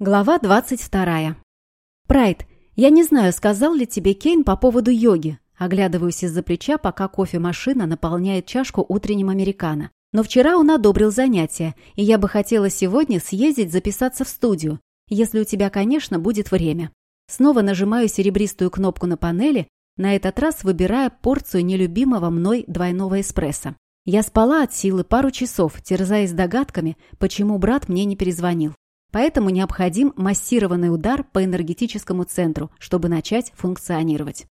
Глава 22. Прайд, я не знаю, сказал ли тебе Кейн по поводу йоги. Оглядываюсь из-за плеча, пока кофемашина наполняет чашку утренним американо. Но вчера он одобрил занятия, и я бы хотела сегодня съездить записаться в студию, если у тебя, конечно, будет время. Снова нажимаю серебристую кнопку на панели, на этот раз выбирая порцию нелюбимого мной двойного эспрессо. Я спала от силы пару часов, терзаясь догадками, почему брат мне не перезвонил. Поэтому необходим массированный удар по энергетическому центру, чтобы начать функционировать.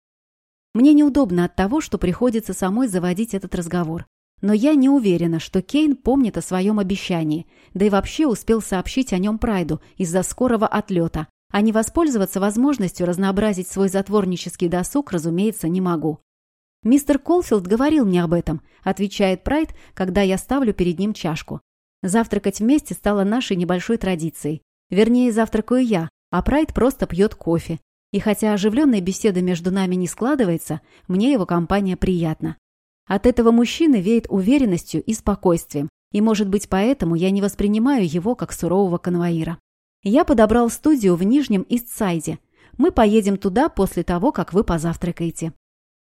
Мне неудобно от того, что приходится самой заводить этот разговор. Но я не уверена, что Кейн помнит о своем обещании, да и вообще успел сообщить о нем Прайду из-за скорого отлета, а не воспользоваться возможностью разнообразить свой затворнический досуг, разумеется, не могу. «Мистер Колфилд говорил мне об этом», — отвечает Прайд, когда я ставлю перед ним чашку. Завтракать вместе стало нашей небольшой традицией. Вернее, завтракаю я, а Прайд просто пьет кофе. И хотя оживленная беседа между нами не складывается, мне его компания приятна. От этого мужчины веет уверенностью и спокойствием, и, может быть, поэтому я не воспринимаю его как сурового конвоира. Я подобрал студию в Нижнем Истсайде. Мы поедем туда после того, как вы позавтракаете.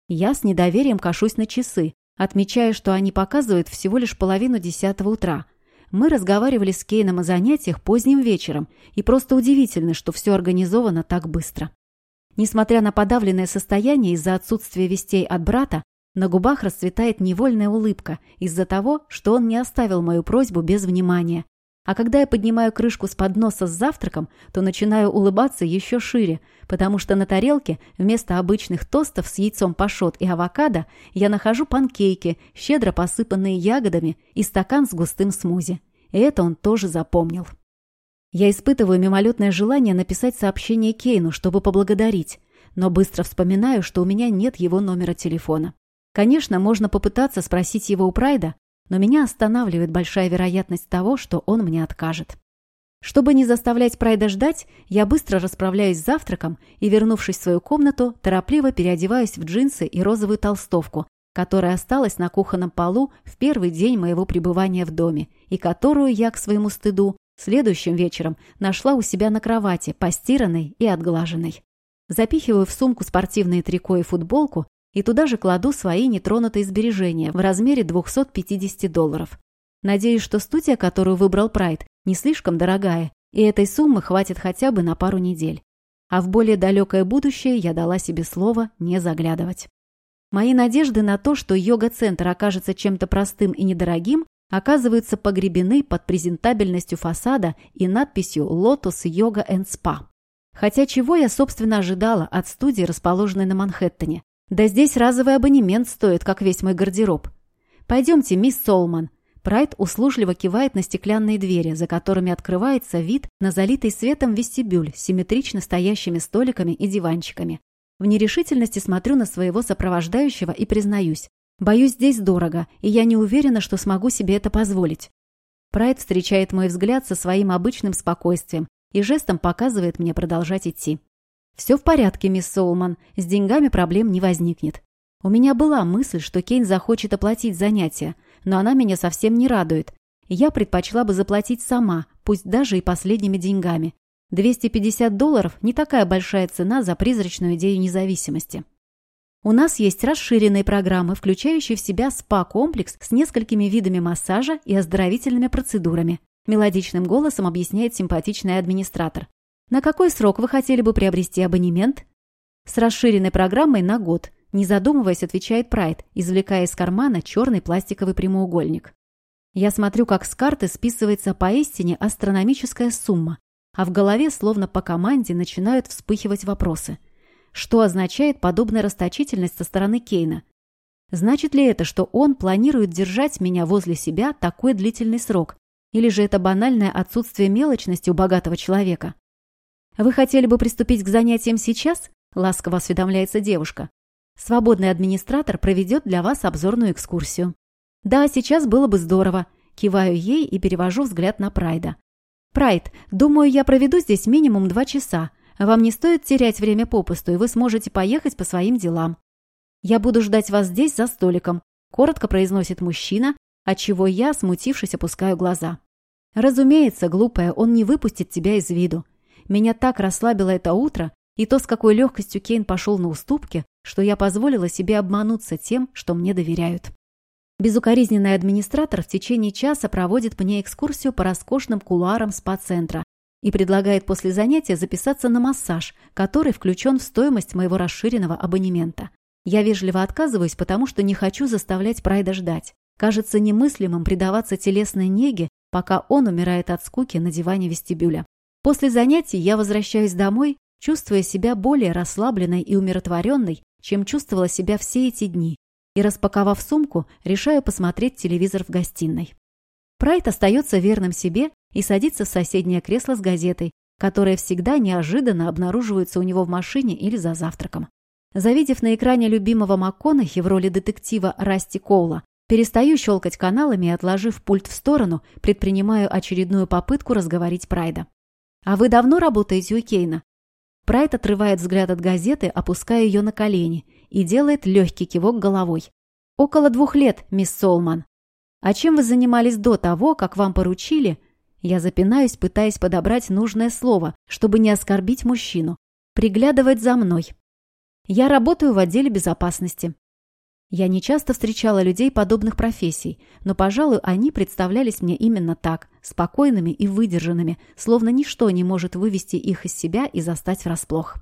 Я с недоверием кашусь на часы, отмечая, что они показывают всего лишь половину десятого утра – мы разговаривали с Кейном о занятиях поздним вечером, и просто удивительно, что все организовано так быстро. Несмотря на подавленное состояние из-за отсутствия вестей от брата, на губах расцветает невольная улыбка из-за того, что он не оставил мою просьбу без внимания. А когда я поднимаю крышку с подноса с завтраком, то начинаю улыбаться еще шире, потому что на тарелке вместо обычных тостов с яйцом пашот и авокадо я нахожу панкейки, щедро посыпанные ягодами и стакан с густым смузи. И это он тоже запомнил. Я испытываю мимолетное желание написать сообщение Кейну, чтобы поблагодарить, но быстро вспоминаю, что у меня нет его номера телефона. Конечно, можно попытаться спросить его у Прайда, но меня останавливает большая вероятность того, что он мне откажет. Чтобы не заставлять Прайда ждать, я быстро расправляюсь с завтраком и, вернувшись в свою комнату, торопливо переодеваюсь в джинсы и розовую толстовку, которая осталась на кухонном полу в первый день моего пребывания в доме и которую я, к своему стыду, следующим вечером нашла у себя на кровати, постиранной и отглаженной. Запихиваю в сумку спортивные трико и футболку и туда же кладу свои нетронутые сбережения в размере 250 долларов. Надеюсь, что студия, которую выбрал Прайд, не слишком дорогая, и этой суммы хватит хотя бы на пару недель. А в более далекое будущее я дала себе слово не заглядывать. Мои надежды на то, что йога-центр окажется чем-то простым и недорогим, оказываются погребены под презентабельностью фасада и надписью «Lotus Yoga and Spa». Хотя чего я, собственно, ожидала от студии, расположенной на Манхэттене? Да здесь разовый абонемент стоит, как весь мой гардероб. Пойдемте, мисс Солман. Прайд услужливо кивает на стеклянные двери, за которыми открывается вид на залитый светом вестибюль с симметрично стоящими столиками и диванчиками. В нерешительности смотрю на своего сопровождающего и признаюсь. Боюсь, здесь дорого, и я не уверена, что смогу себе это позволить. Прайд встречает мой взгляд со своим обычным спокойствием и жестом показывает мне продолжать идти. «Все в порядке, мисс Соулман, с деньгами проблем не возникнет. У меня была мысль, что Кейн захочет оплатить занятия, но она меня совсем не радует. Я предпочла бы заплатить сама, пусть даже и последними деньгами. 250 долларов – не такая большая цена за призрачную идею независимости. У нас есть расширенные программы, включающие в себя спа-комплекс с несколькими видами массажа и оздоровительными процедурами. Мелодичным голосом объясняет симпатичный администратор. На какой срок вы хотели бы приобрести абонемент? С расширенной программой на год. Не задумываясь, отвечает Прайд, извлекая из кармана черный пластиковый прямоугольник. Я смотрю, как с карты списывается поистине астрономическая сумма, а в голове, словно по команде, начинают вспыхивать вопросы. Что означает подобная расточительность со стороны Кейна? Значит ли это, что он планирует держать меня возле себя такой длительный срок? Или же это банальное отсутствие мелочности у богатого человека? «Вы хотели бы приступить к занятиям сейчас?» – ласково осведомляется девушка. «Свободный администратор проведет для вас обзорную экскурсию». «Да, сейчас было бы здорово», – киваю ей и перевожу взгляд на Прайда. «Прайд, думаю, я проведу здесь минимум два часа. Вам не стоит терять время попусту, и вы сможете поехать по своим делам». «Я буду ждать вас здесь за столиком», – коротко произносит мужчина, отчего я, смутившись, опускаю глаза. «Разумеется, глупая, он не выпустит тебя из виду. Меня так расслабило это утро, и то, с какой легкостью Кейн пошел на уступки, что я позволила себе обмануться тем, что мне доверяют. Безукоризненный администратор в течение часа проводит мне экскурсию по роскошным кулуарам спа-центра и предлагает после занятия записаться на массаж, который включен в стоимость моего расширенного абонемента. Я вежливо отказываюсь, потому что не хочу заставлять Прайда ждать. Кажется немыслимым предаваться телесной неге, пока он умирает от скуки на диване вестибюля. После занятий я возвращаюсь домой, чувствуя себя более расслабленной и умиротворенной, чем чувствовала себя все эти дни, и, распаковав сумку, решаю посмотреть телевизор в гостиной. Прайд остается верным себе и садится в соседнее кресло с газетой, которая всегда неожиданно обнаруживается у него в машине или за завтраком. Завидев на экране любимого МакКонахи в роли детектива Расти Коула, перестаю щелкать каналами и, отложив пульт в сторону, предпринимаю очередную попытку разговорить Прайда. «А вы давно работаете у Кейна?» Прайд отрывает взгляд от газеты, опуская ее на колени, и делает легкий кивок головой. «Около двух лет, мисс Солман. А чем вы занимались до того, как вам поручили?» Я запинаюсь, пытаясь подобрать нужное слово, чтобы не оскорбить мужчину. «Приглядывать за мной». Я работаю в отделе безопасности. Я не часто встречала людей подобных профессий, но, пожалуй, они представлялись мне именно так, спокойными и выдержанными, словно ничто не может вывести их из себя и застать врасплох.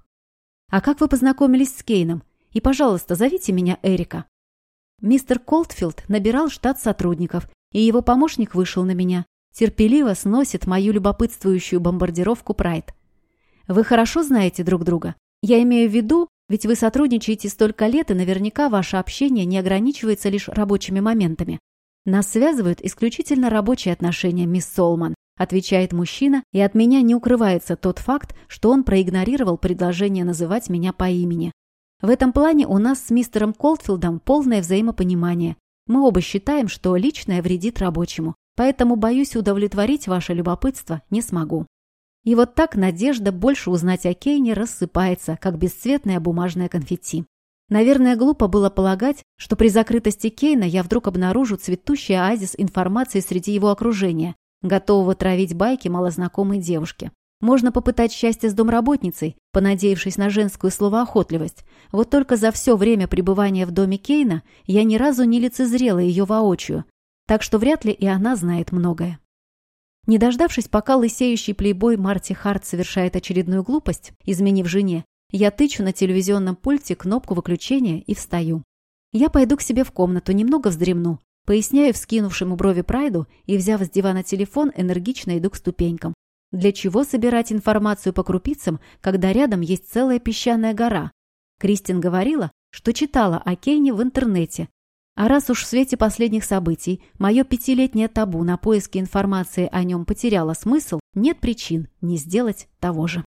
«А как вы познакомились с Кейном? И, пожалуйста, зовите меня Эрика». Мистер Колтфилд набирал штат сотрудников, и его помощник вышел на меня. Терпеливо сносит мою любопытствующую бомбардировку Прайд. «Вы хорошо знаете друг друга? Я имею в виду, ведь вы сотрудничаете столько лет, и наверняка ваше общение не ограничивается лишь рабочими моментами. Нас связывают исключительно рабочие отношения, мисс Солман, отвечает мужчина, и от меня не укрывается тот факт, что он проигнорировал предложение называть меня по имени. В этом плане у нас с мистером Колтфилдом полное взаимопонимание. Мы оба считаем, что личное вредит рабочему, поэтому, боюсь, удовлетворить ваше любопытство не смогу. И вот так надежда больше узнать о Кейне рассыпается, как бесцветное бумажное конфетти. Наверное, глупо было полагать, что при закрытости Кейна я вдруг обнаружу цветущий оазис информации среди его окружения, готового травить байки малознакомой девушки. Можно попытать счастье с домработницей, понадеявшись на женскую словоохотливость. Вот только за все время пребывания в доме Кейна я ни разу не лицезрела ее воочию, так что вряд ли и она знает многое. Не дождавшись, пока лысеющий плейбой Марти Харт совершает очередную глупость, изменив жене, я тычу на телевизионном пульте кнопку выключения и встаю. Я пойду к себе в комнату, немного вздремну. Поясняю вскинувшему брови Прайду и, взяв с дивана телефон, энергично иду к ступенькам. Для чего собирать информацию по крупицам, когда рядом есть целая песчаная гора? Кристин говорила, что читала о Кейне в интернете, а раз уж в свете последних событий мое пятилетнее табу на поиски информации о нем потеряло смысл, нет причин не сделать того же.